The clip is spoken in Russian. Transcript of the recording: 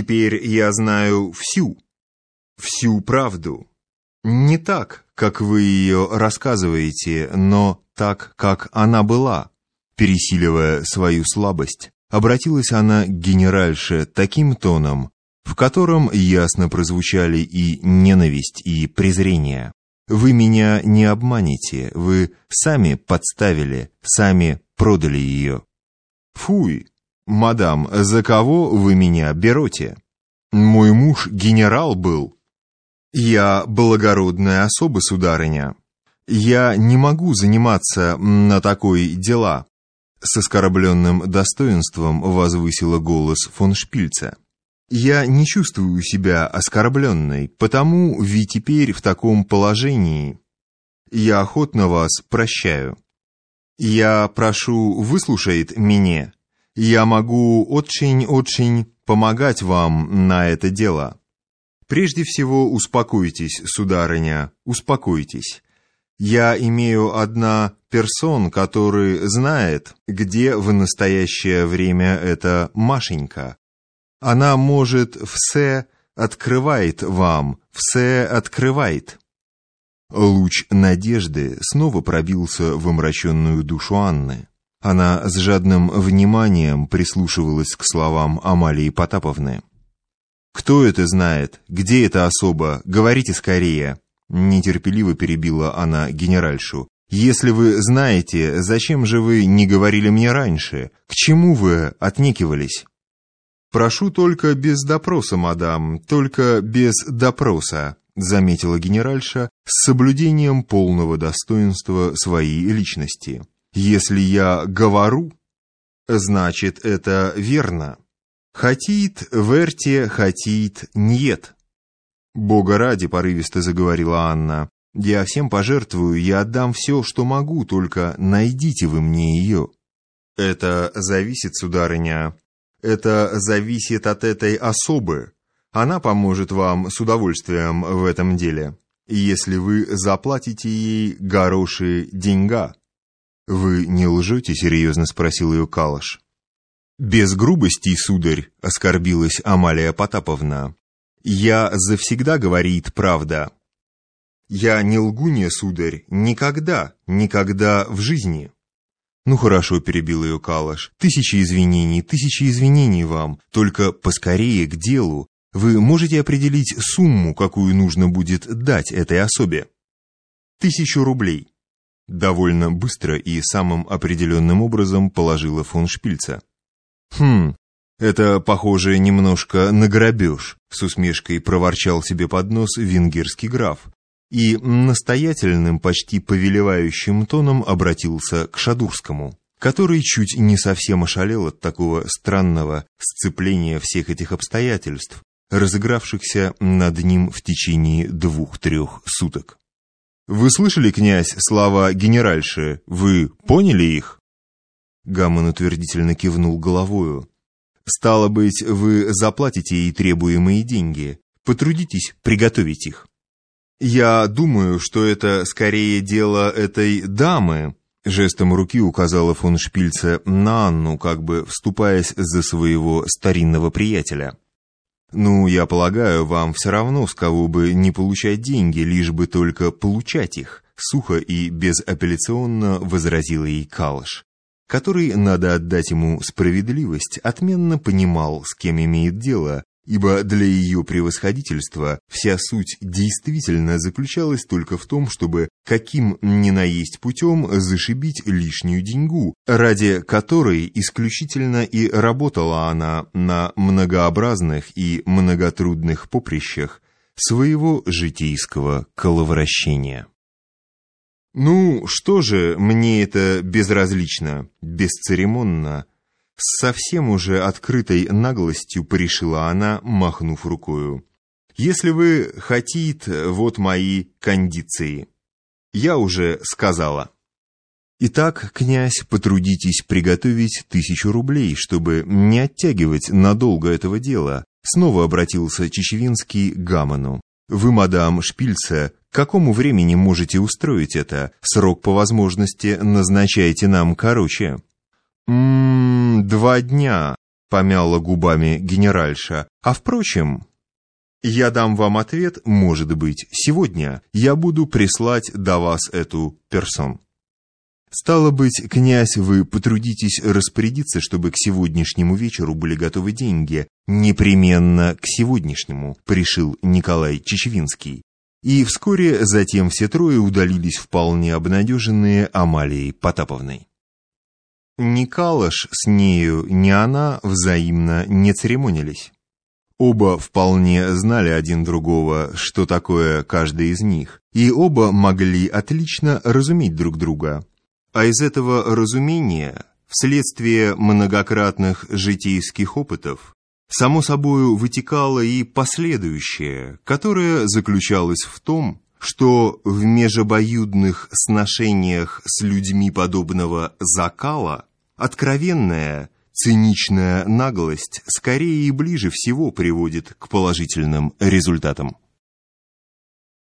Теперь я знаю всю, всю правду. Не так, как вы ее рассказываете, но так, как она была. Пересиливая свою слабость, обратилась она к генеральше таким тоном, в котором ясно прозвучали и ненависть, и презрение. «Вы меня не обманете, вы сами подставили, сами продали ее». «Фуй, мадам, за кого вы меня берете?» «Мой муж генерал был». «Я благородная особа, сударыня. Я не могу заниматься на такой дела». С оскорбленным достоинством возвысила голос фон Шпильца. Я не чувствую себя оскорбленной, потому вы теперь в таком положении. Я охотно вас прощаю. Я прошу, выслушает меня. Я могу очень-очень помогать вам на это дело. Прежде всего успокойтесь, сударыня, успокойтесь. Я имею одна персон, который знает, где в настоящее время эта Машенька. Она может все открывает вам, все открывает. Луч надежды снова пробился в омраченную душу Анны. Она с жадным вниманием прислушивалась к словам Амалии Потаповны. «Кто это знает? Где эта особа? Говорите скорее!» Нетерпеливо перебила она генеральшу. «Если вы знаете, зачем же вы не говорили мне раньше? К чему вы отнекивались?» «Прошу только без допроса, мадам, только без допроса», заметила генеральша с соблюдением полного достоинства своей личности. «Если я говорю, значит, это верно. Хотит, верте, хотит, нет». «Бога ради», — порывисто заговорила Анна, «я всем пожертвую, я отдам все, что могу, только найдите вы мне ее». «Это зависит, сударыня, это зависит от этой особы. Она поможет вам с удовольствием в этом деле, если вы заплатите ей гороши деньга». «Вы не лжете?» — серьезно спросил ее Калаш. «Без грубости, сударь», — оскорбилась Амалия Потаповна. «Я завсегда говорит правда». «Я не лгунья, сударь, никогда, никогда в жизни». «Ну хорошо», — перебил ее Калаш. «Тысячи извинений, тысячи извинений вам. Только поскорее к делу. Вы можете определить сумму, какую нужно будет дать этой особе?» «Тысячу рублей». Довольно быстро и самым определенным образом положила фон Шпильца. «Хм, это, похоже, немножко на грабеж», — с усмешкой проворчал себе под нос венгерский граф и настоятельным, почти повелевающим тоном обратился к Шадурскому, который чуть не совсем ошалел от такого странного сцепления всех этих обстоятельств, разыгравшихся над ним в течение двух-трех суток. «Вы слышали, князь, слова генеральши? Вы поняли их?» Гаммон утвердительно кивнул головою. «Стало быть, вы заплатите ей требуемые деньги. Потрудитесь приготовить их». «Я думаю, что это скорее дело этой дамы», жестом руки указала фон Шпильце на Анну, как бы вступаясь за своего старинного приятеля. «Ну, я полагаю, вам все равно с кого бы не получать деньги, лишь бы только получать их», сухо и безапелляционно возразил ей Калыш, который, надо отдать ему справедливость, отменно понимал, с кем имеет дело, ибо для ее превосходительства вся суть действительно заключалась только в том, чтобы каким ни наесть путем зашибить лишнюю деньгу, ради которой исключительно и работала она на многообразных и многотрудных поприщах своего житейского коловращения. «Ну, что же, мне это безразлично, бесцеремонно», с совсем уже открытой наглостью порешила она, махнув рукою. «Если вы хотите, вот мои кондиции. Я уже сказала». Итак, князь, потрудитесь приготовить тысячу рублей, чтобы не оттягивать надолго этого дела. Снова обратился Чечевинский к Гаману. Вы, мадам Шпильца, к какому времени можете устроить это? Срок по возможности назначайте нам короче. «М-м, два дня. помяла губами генеральша. А впрочем, я дам вам ответ, может быть, сегодня. Я буду прислать до вас эту персон. Стало быть, князь, вы потрудитесь распорядиться, чтобы к сегодняшнему вечеру были готовы деньги. Непременно к сегодняшнему, пришил Николай Чечевинский. И вскоре затем все трое удалились вполне обнадеженные Амалией Потаповной. Ни Калыш с нею, ни она взаимно не церемонились. Оба вполне знали один другого, что такое каждый из них, и оба могли отлично разуметь друг друга. А из этого разумения, вследствие многократных житейских опытов, само собою вытекало и последующее, которое заключалось в том, что в межобоюдных сношениях с людьми подобного закала откровенная, циничная наглость скорее и ближе всего приводит к положительным результатам.